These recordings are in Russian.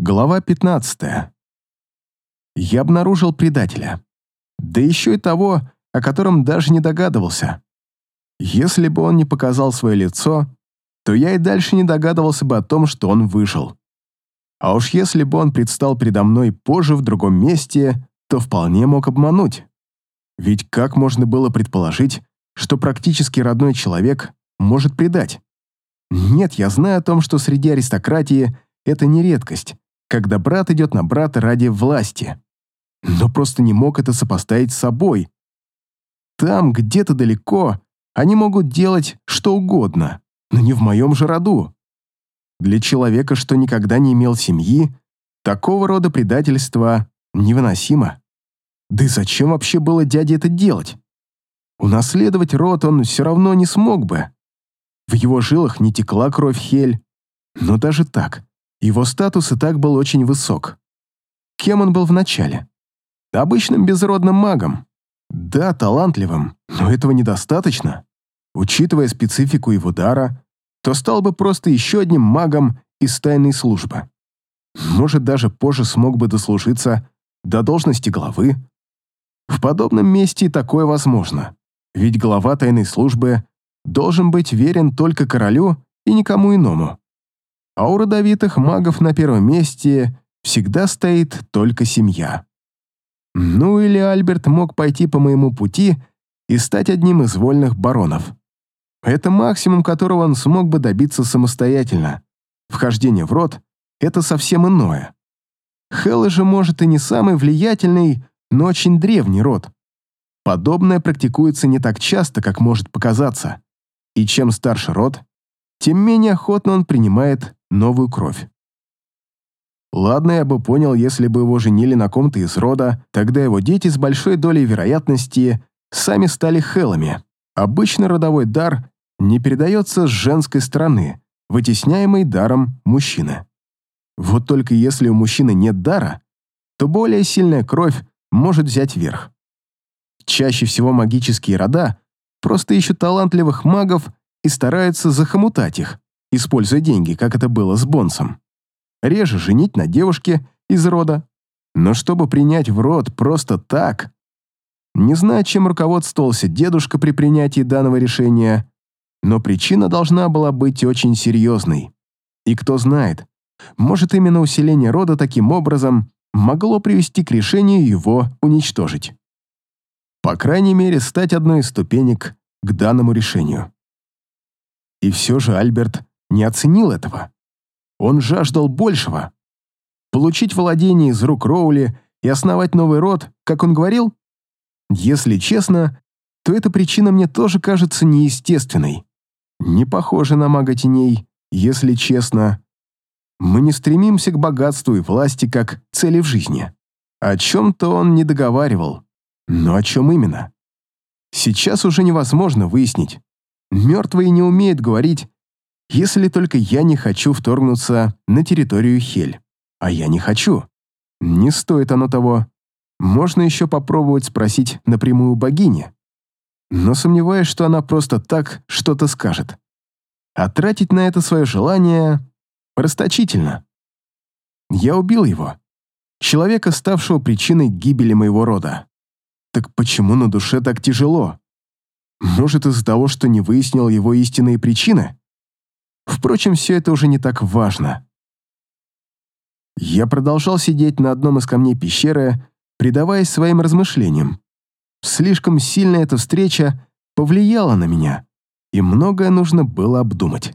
Глава 15. Я обнаружил предателя. Да еще и того, о котором даже не догадывался. Если бы он не показал свое лицо, то я и дальше не догадывался бы о том, что он выжил. А уж если бы он предстал передо мной позже в другом месте, то вполне мог обмануть. Ведь как можно было предположить, что практически родной человек может предать? Нет, я знаю о том, что среди аристократии это не редкость, когда брат идет на брата ради власти. Но просто не мог это сопоставить с собой. Там, где-то далеко, они могут делать что угодно, но не в моем же роду. Для человека, что никогда не имел семьи, такого рода предательство невыносимо. Да и зачем вообще было дяде это делать? Унаследовать род он все равно не смог бы. В его жилах не текла кровь Хель, но даже так, его статус и так был очень высок. Кем он был вначале? Обычным безродным магом. Да, талантливым, но этого недостаточно. Учитывая специфику его дара, то стал бы просто еще одним магом из тайной службы. Может, даже позже смог бы дослужиться до должности главы. В подобном месте и такое возможно, ведь глава тайной службы должен быть верен только королю и никому иному а у родовитых магов на первом месте всегда стоит только семья. Ну или Альберт мог пойти по моему пути и стать одним из вольных баронов. Это максимум, которого он смог бы добиться самостоятельно. Вхождение в род — это совсем иное. Хеллы же, может, и не самый влиятельный, но очень древний род. Подобное практикуется не так часто, как может показаться. И чем старше род, тем менее охотно он принимает новую кровь. Ладно, я бы понял, если бы его женили на ком-то из рода, тогда его дети с большой долей вероятности сами стали хелами. Обычно родовой дар не передается с женской стороны, вытесняемый даром мужчины. Вот только если у мужчины нет дара, то более сильная кровь может взять верх. Чаще всего магические рода просто ищут талантливых магов и стараются захомутать их, используя деньги, как это было с Бонсом. Реже женить на девушке из рода. Но чтобы принять в род просто так... Не знаю, чем руководствовался дедушка при принятии данного решения, но причина должна была быть очень серьезной. И кто знает, может именно усиление рода таким образом могло привести к решению его уничтожить. По крайней мере, стать одной из ступенек к данному решению. И все же Альберт не оценил этого. Он жаждал большего. Получить владение из рук Роули и основать новый род, как он говорил? Если честно, то эта причина мне тоже кажется неестественной. Не похоже на мага теней, если честно. Мы не стремимся к богатству и власти как цели в жизни. О чем-то он не договаривал. Но о чем именно? Сейчас уже невозможно выяснить. Мертвые не умеют говорить, если только я не хочу вторгнуться на территорию Хель. А я не хочу. Не стоит оно того. Можно еще попробовать спросить напрямую богини. Но сомневаюсь, что она просто так что-то скажет. А тратить на это свое желание расточительно. Я убил его. Человека, ставшего причиной гибели моего рода. Так почему на душе так тяжело? Может, из-за того, что не выяснил его истинные причины? Впрочем, все это уже не так важно. Я продолжал сидеть на одном из камней пещеры, предаваясь своим размышлениям. Слишком сильно эта встреча повлияла на меня, и многое нужно было обдумать.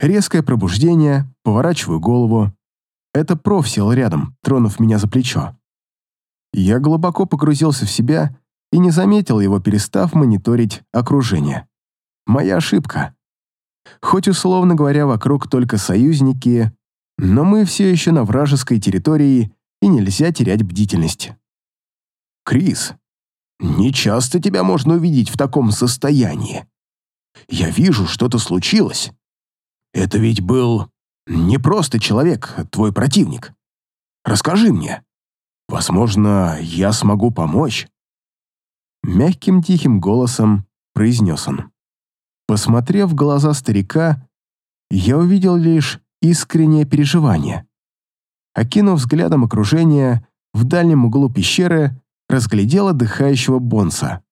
Резкое пробуждение, поворачиваю голову. Это проф сел рядом, тронув меня за плечо. Я глубоко погрузился в себя и не заметил его, перестав мониторить окружение. Моя ошибка. Хоть, условно говоря, вокруг только союзники, но мы все еще на вражеской территории, и нельзя терять бдительность. «Крис, не часто тебя можно увидеть в таком состоянии. Я вижу, что-то случилось. Это ведь был не просто человек, твой противник. Расскажи мне. Возможно, я смогу помочь». Мягким тихим голосом произнес он. Посмотрев в глаза старика, я увидел лишь искреннее переживание. окинув взглядом окружение, в дальнем углу пещеры разглядел отдыхающего Бонса.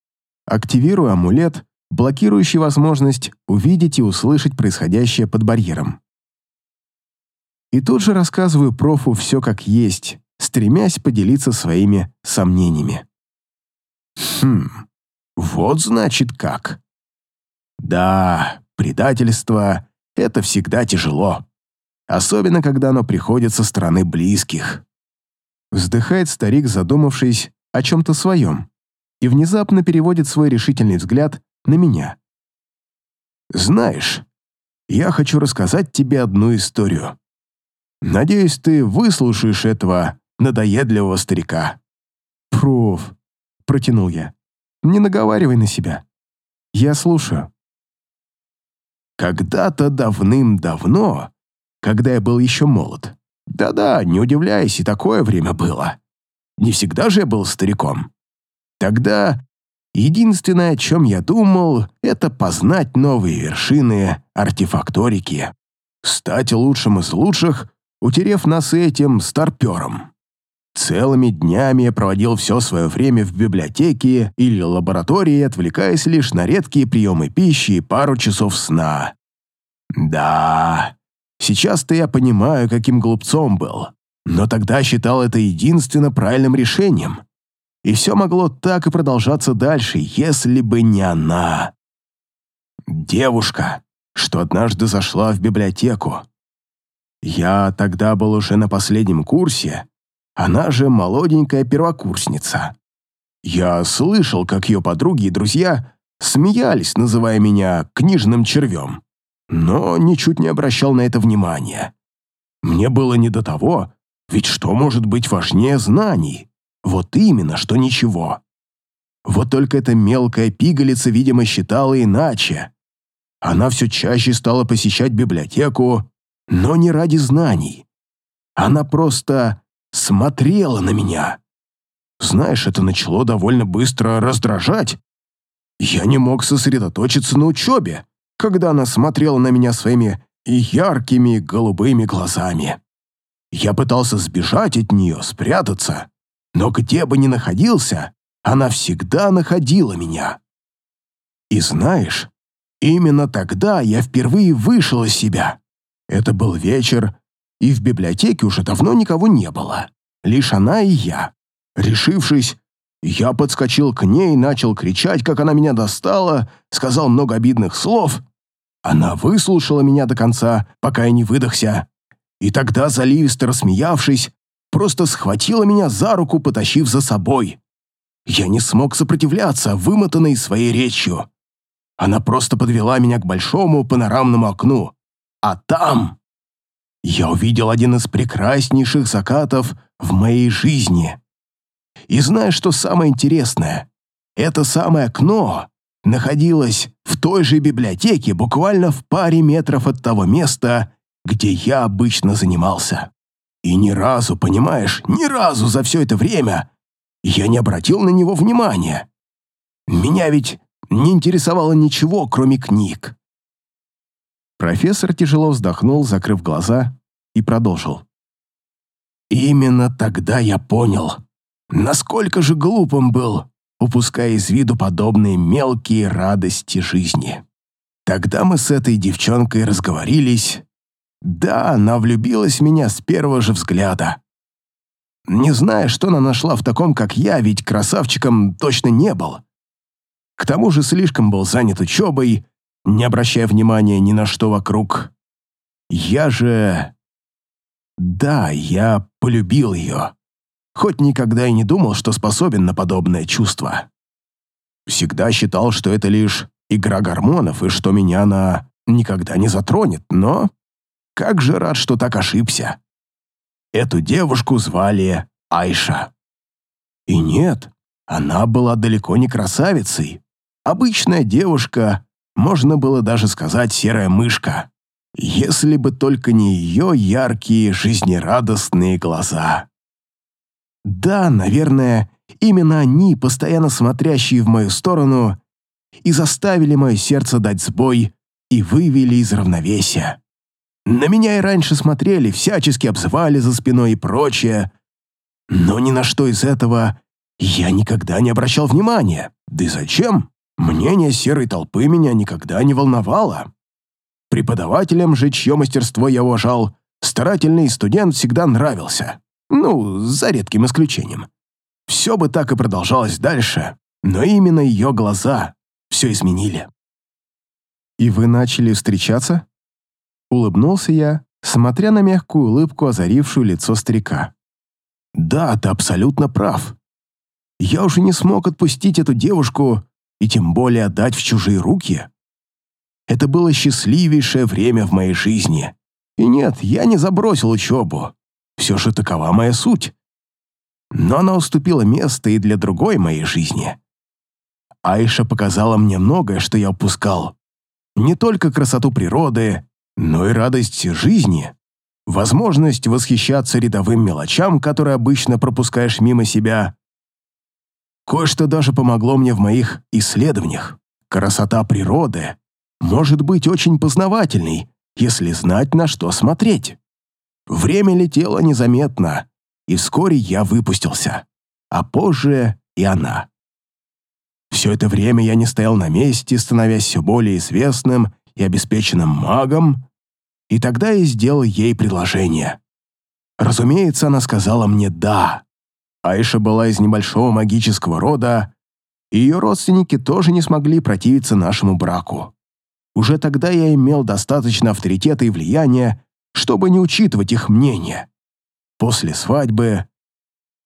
Активируя амулет, блокирующий возможность увидеть и услышать происходящее под барьером. И тут же рассказываю профу все как есть, стремясь поделиться своими сомнениями. Хм, вот значит как. Да, предательство — это всегда тяжело. Особенно, когда оно приходит со стороны близких. Вздыхает старик, задумавшись о чем-то своем, и внезапно переводит свой решительный взгляд на меня. «Знаешь, я хочу рассказать тебе одну историю. Надеюсь, ты выслушаешь этого надоедливого старика». «Проф», — протянул я, — «не наговаривай на себя. Я слушаю». Когда-то давным-давно, когда я был еще молод, да-да, не удивляйся, и такое время было. Не всегда же я был стариком. Тогда единственное, о чем я думал, это познать новые вершины артефакторики, стать лучшим из лучших, утерев нас этим старпером. Целыми днями я проводил все свое время в библиотеке или лаборатории, отвлекаясь лишь на редкие приемы пищи и пару часов сна. Да, сейчас-то я понимаю, каким глупцом был, но тогда считал это единственно правильным решением. И все могло так и продолжаться дальше, если бы не она. Девушка, что однажды зашла в библиотеку. Я тогда был уже на последнем курсе, она же молоденькая первокурсница. Я слышал, как ее подруги и друзья смеялись, называя меня книжным червем, но ничуть не обращал на это внимания. Мне было не до того, ведь что может быть важнее знаний? Вот именно, что ничего. Вот только эта мелкая пигалица, видимо, считала иначе. Она все чаще стала посещать библиотеку, но не ради знаний. Она просто смотрела на меня. Знаешь, это начало довольно быстро раздражать. Я не мог сосредоточиться на учебе, когда она смотрела на меня своими яркими голубыми глазами. Я пытался сбежать от нее, спрятаться, но где бы ни находился, она всегда находила меня. И знаешь, именно тогда я впервые вышел из себя. Это был вечер, и в библиотеке уже давно никого не было. Лишь она и я. Решившись, я подскочил к ней начал кричать, как она меня достала, сказал много обидных слов. Она выслушала меня до конца, пока я не выдохся. И тогда, заливисто рассмеявшись, просто схватила меня за руку, потащив за собой. Я не смог сопротивляться, вымотанной своей речью. Она просто подвела меня к большому панорамному окну. А там я увидел один из прекраснейших закатов в моей жизни. И знаешь, что самое интересное? Это самое окно находилось в той же библиотеке, буквально в паре метров от того места, где я обычно занимался. И ни разу, понимаешь, ни разу за все это время я не обратил на него внимания. Меня ведь не интересовало ничего, кроме книг. Профессор тяжело вздохнул, закрыв глаза, и продолжил. «Именно тогда я понял, насколько же глупым был, упуская из виду подобные мелкие радости жизни. Тогда мы с этой девчонкой разговорились. Да, она влюбилась в меня с первого же взгляда. Не зная, что она нашла в таком, как я, ведь красавчиком точно не был. К тому же слишком был занят учебой, не обращая внимания ни на что вокруг. Я же... Да, я полюбил ее. Хоть никогда и не думал, что способен на подобное чувство. Всегда считал, что это лишь игра гормонов и что меня она никогда не затронет, но... Как же рад, что так ошибся. Эту девушку звали Айша. И нет, она была далеко не красавицей. Обычная девушка, можно было даже сказать серая мышка если бы только не ее яркие, жизнерадостные глаза. Да, наверное, именно они, постоянно смотрящие в мою сторону, и заставили мое сердце дать сбой и вывели из равновесия. На меня и раньше смотрели, всячески обзывали за спиной и прочее. Но ни на что из этого я никогда не обращал внимания. Да и зачем? Мнение серой толпы меня никогда не волновало. Преподавателям же, чье мастерство я уважал, старательный студент всегда нравился. Ну, за редким исключением. Все бы так и продолжалось дальше, но именно ее глаза все изменили. «И вы начали встречаться?» Улыбнулся я, смотря на мягкую улыбку, озарившую лицо старика. «Да, ты абсолютно прав. Я уже не смог отпустить эту девушку и тем более отдать в чужие руки. Это было счастливейшее время в моей жизни. И нет, я не забросил учебу. Все же такова моя суть. Но она уступила место и для другой моей жизни. Айша показала мне многое, что я упускал. Не только красоту природы, но и радость жизни. Возможность восхищаться рядовым мелочам, которые обычно пропускаешь мимо себя. Кое-что даже помогло мне в моих исследованиях. Красота природы может быть очень познавательной, если знать, на что смотреть. Время летело незаметно, и вскоре я выпустился, а позже и она. Все это время я не стоял на месте, становясь все более известным и обеспеченным магом, и тогда я сделал ей предложение. Разумеется, она сказала мне «да». Айша была из небольшого магического рода, и ее родственники тоже не смогли противиться нашему браку. Уже тогда я имел достаточно авторитета и влияния, чтобы не учитывать их мнение. После свадьбы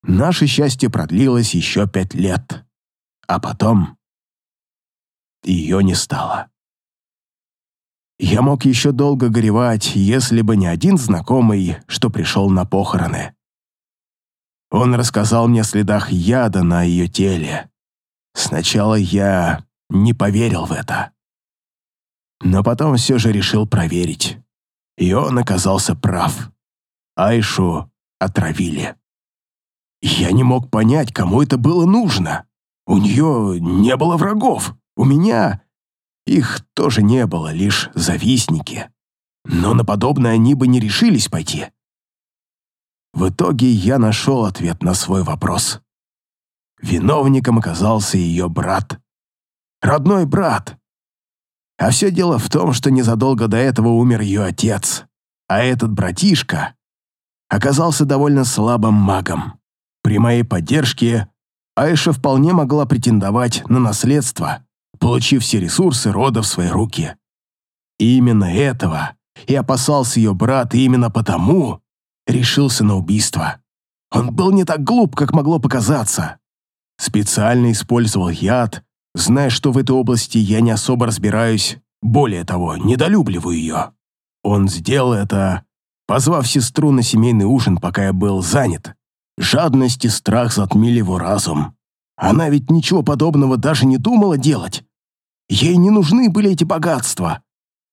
наше счастье продлилось еще пять лет. А потом ее не стало. Я мог еще долго горевать, если бы не один знакомый, что пришел на похороны. Он рассказал мне о следах яда на ее теле. Сначала я не поверил в это. Но потом все же решил проверить. И он оказался прав. Айшу отравили. Я не мог понять, кому это было нужно. У нее не было врагов. У меня их тоже не было, лишь завистники. Но на подобное они бы не решились пойти. В итоге я нашел ответ на свой вопрос. Виновником оказался ее брат. Родной брат. А все дело в том, что незадолго до этого умер ее отец. А этот братишка оказался довольно слабым магом. При моей поддержке Айша вполне могла претендовать на наследство, получив все ресурсы рода в свои руки. И именно этого и опасался ее брат, и именно потому решился на убийство. Он был не так глуп, как могло показаться. Специально использовал яд, зная, что в этой области я не особо разбираюсь, более того, недолюбливаю ее. Он сделал это, позвав сестру на семейный ужин, пока я был занят. Жадность и страх затмили его разум. Она ведь ничего подобного даже не думала делать. Ей не нужны были эти богатства.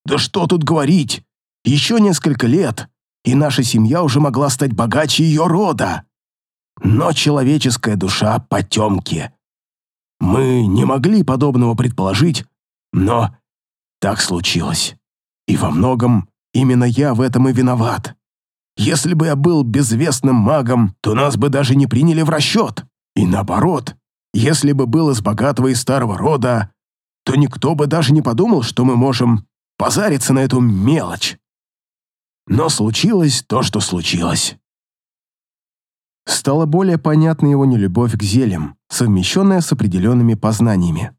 Да что тут говорить, еще несколько лет, и наша семья уже могла стать богаче ее рода. Но человеческая душа — потемки. Мы не могли подобного предположить, но так случилось. И во многом именно я в этом и виноват. Если бы я был безвестным магом, то нас бы даже не приняли в расчет. И наоборот, если бы был из богатого и старого рода, то никто бы даже не подумал, что мы можем позариться на эту мелочь. Но случилось то, что случилось. Стало более понятна его нелюбовь к зельям, совмещенная с определенными познаниями.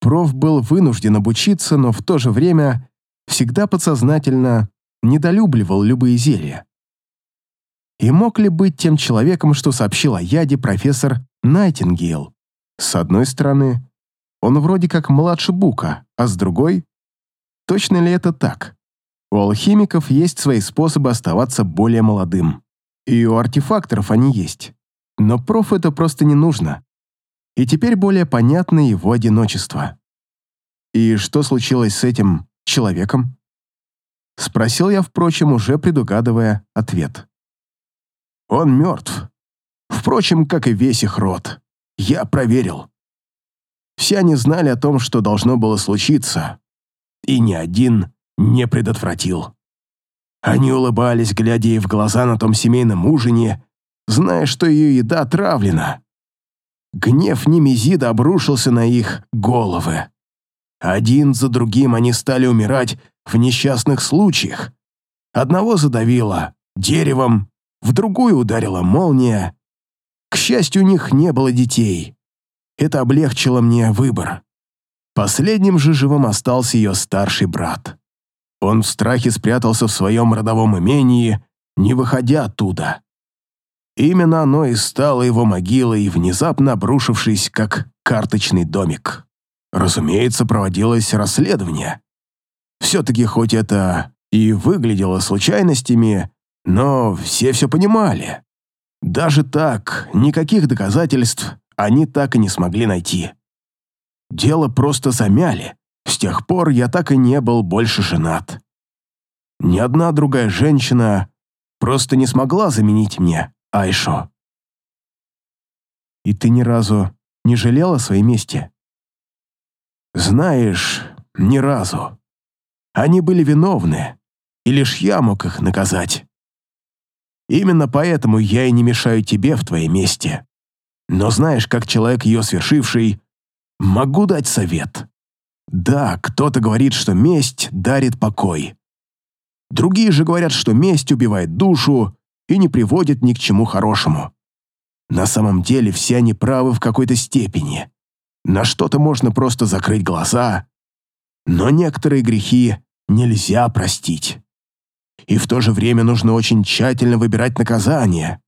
Проф был вынужден обучиться, но в то же время всегда подсознательно недолюбливал любые зелья. И мог ли быть тем человеком, что сообщил о яде профессор Найтингейл? С одной стороны, он вроде как младше Бука, а с другой... Точно ли это так? У алхимиков есть свои способы оставаться более молодым. И у артефакторов они есть. Но проф это просто не нужно. И теперь более понятно его одиночество. И что случилось с этим человеком? Спросил я, впрочем, уже предугадывая ответ. Он мертв. Впрочем, как и весь их род. Я проверил. Все они знали о том, что должно было случиться. И ни один не предотвратил. Они улыбались, глядя ей в глаза на том семейном ужине, зная, что ее еда отравлена. Гнев Немезида обрушился на их головы. Один за другим они стали умирать в несчастных случаях. Одного задавило деревом, в другую ударила молния. К счастью, у них не было детей. Это облегчило мне выбор. Последним же живым остался ее старший брат. Он в страхе спрятался в своем родовом имении, не выходя оттуда. Именно оно и стало его могилой, внезапно обрушившись, как карточный домик. Разумеется, проводилось расследование. Все-таки хоть это и выглядело случайностями, но все все понимали. Даже так, никаких доказательств они так и не смогли найти. Дело просто замяли. С тех пор я так и не был больше женат. Ни одна другая женщина просто не смогла заменить мне Айшо. И ты ни разу не жалел о своей мести? Знаешь, ни разу. Они были виновны, и лишь я мог их наказать. Именно поэтому я и не мешаю тебе в твоей мести. Но знаешь, как человек ее свершивший, могу дать совет. Да, кто-то говорит, что месть дарит покой. Другие же говорят, что месть убивает душу и не приводит ни к чему хорошему. На самом деле все они правы в какой-то степени. На что-то можно просто закрыть глаза, но некоторые грехи нельзя простить. И в то же время нужно очень тщательно выбирать наказание.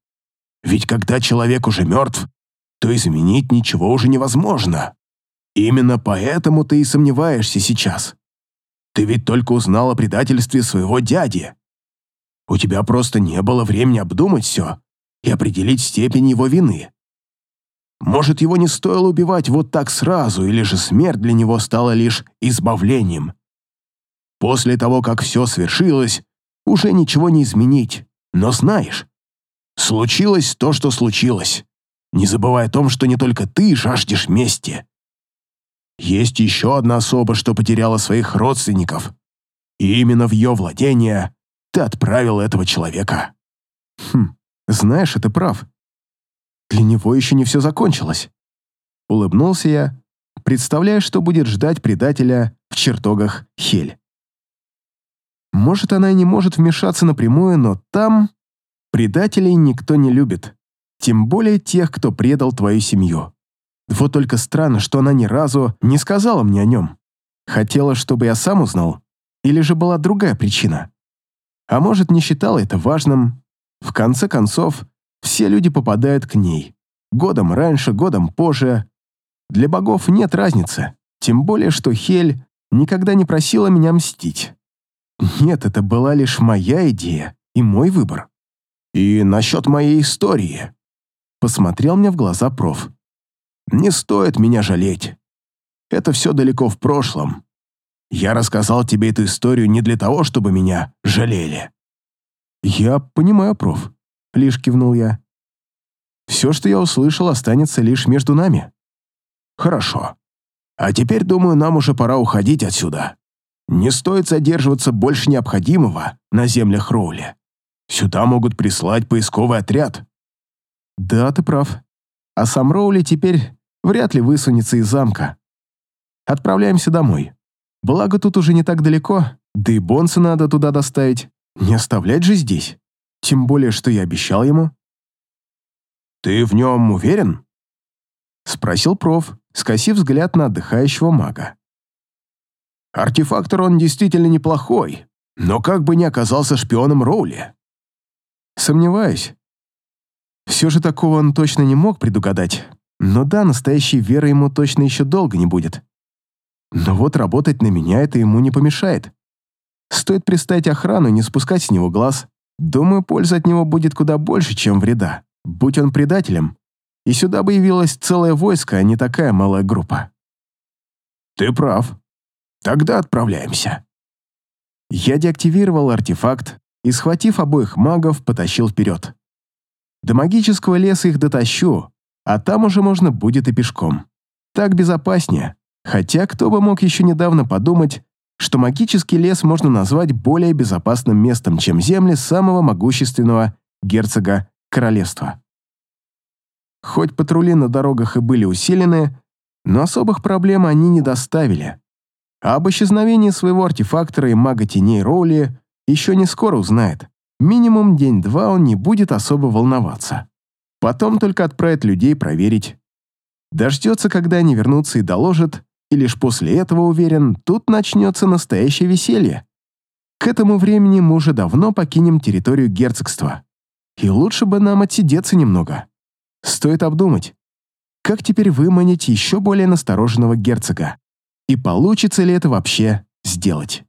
Ведь когда человек уже мертв, то изменить ничего уже невозможно. Именно поэтому ты и сомневаешься сейчас. Ты ведь только узнал о предательстве своего дяди. У тебя просто не было времени обдумать все и определить степень его вины. Может, его не стоило убивать вот так сразу, или же смерть для него стала лишь избавлением. После того, как все свершилось, уже ничего не изменить. Но знаешь, случилось то, что случилось. Не забывай о том, что не только ты жаждешь мести. Есть еще одна особа, что потеряла своих родственников. И именно в ее владение ты отправил этого человека. Хм, знаешь, ты прав. Для него еще не все закончилось. Улыбнулся я, представляя, что будет ждать предателя в чертогах Хель. Может, она и не может вмешаться напрямую, но там предателей никто не любит. Тем более тех, кто предал твою семью. Вот только странно, что она ни разу не сказала мне о нем. Хотела, чтобы я сам узнал? Или же была другая причина? А может, не считала это важным? В конце концов, все люди попадают к ней. Годом раньше, годом позже. Для богов нет разницы. Тем более, что Хель никогда не просила меня мстить. Нет, это была лишь моя идея и мой выбор. И насчет моей истории. Посмотрел мне в глаза проф. Не стоит меня жалеть. Это все далеко в прошлом. Я рассказал тебе эту историю не для того, чтобы меня жалели. Я понимаю, проф. Лишь кивнул я. Все, что я услышал, останется лишь между нами. Хорошо. А теперь, думаю, нам уже пора уходить отсюда. Не стоит задерживаться больше необходимого на землях Роули. Сюда могут прислать поисковый отряд. Да, ты прав. А сам Роули теперь вряд ли высунется из замка. Отправляемся домой. Благо тут уже не так далеко, да и Бонса надо туда доставить. Не оставлять же здесь. Тем более, что я обещал ему. «Ты в нем уверен?» Спросил проф, скосив взгляд на отдыхающего мага. Артефактор он действительно неплохой, но как бы не оказался шпионом Роули. Сомневаюсь. Все же такого он точно не мог предугадать. Но да, настоящей веры ему точно еще долго не будет. Но вот работать на меня это ему не помешает. Стоит приставить охрану и не спускать с него глаз. Думаю, польза от него будет куда больше, чем вреда. Будь он предателем. И сюда бы явилось целое войско, а не такая малая группа. Ты прав. Тогда отправляемся. Я деактивировал артефакт и, схватив обоих магов, потащил вперед. До магического леса их дотащу, а там уже можно будет и пешком. Так безопаснее, хотя кто бы мог еще недавно подумать, что магический лес можно назвать более безопасным местом, чем земли самого могущественного герцога королевства. Хоть патрули на дорогах и были усилены, но особых проблем они не доставили. А об исчезновении своего артефактора и мага теней Роули еще не скоро узнает. Минимум день-два он не будет особо волноваться. Потом только отправит людей проверить. Дождется, когда они вернутся и доложат, и лишь после этого, уверен, тут начнется настоящее веселье. К этому времени мы уже давно покинем территорию герцогства. И лучше бы нам отсидеться немного. Стоит обдумать, как теперь выманить еще более настороженного герцога. И получится ли это вообще сделать?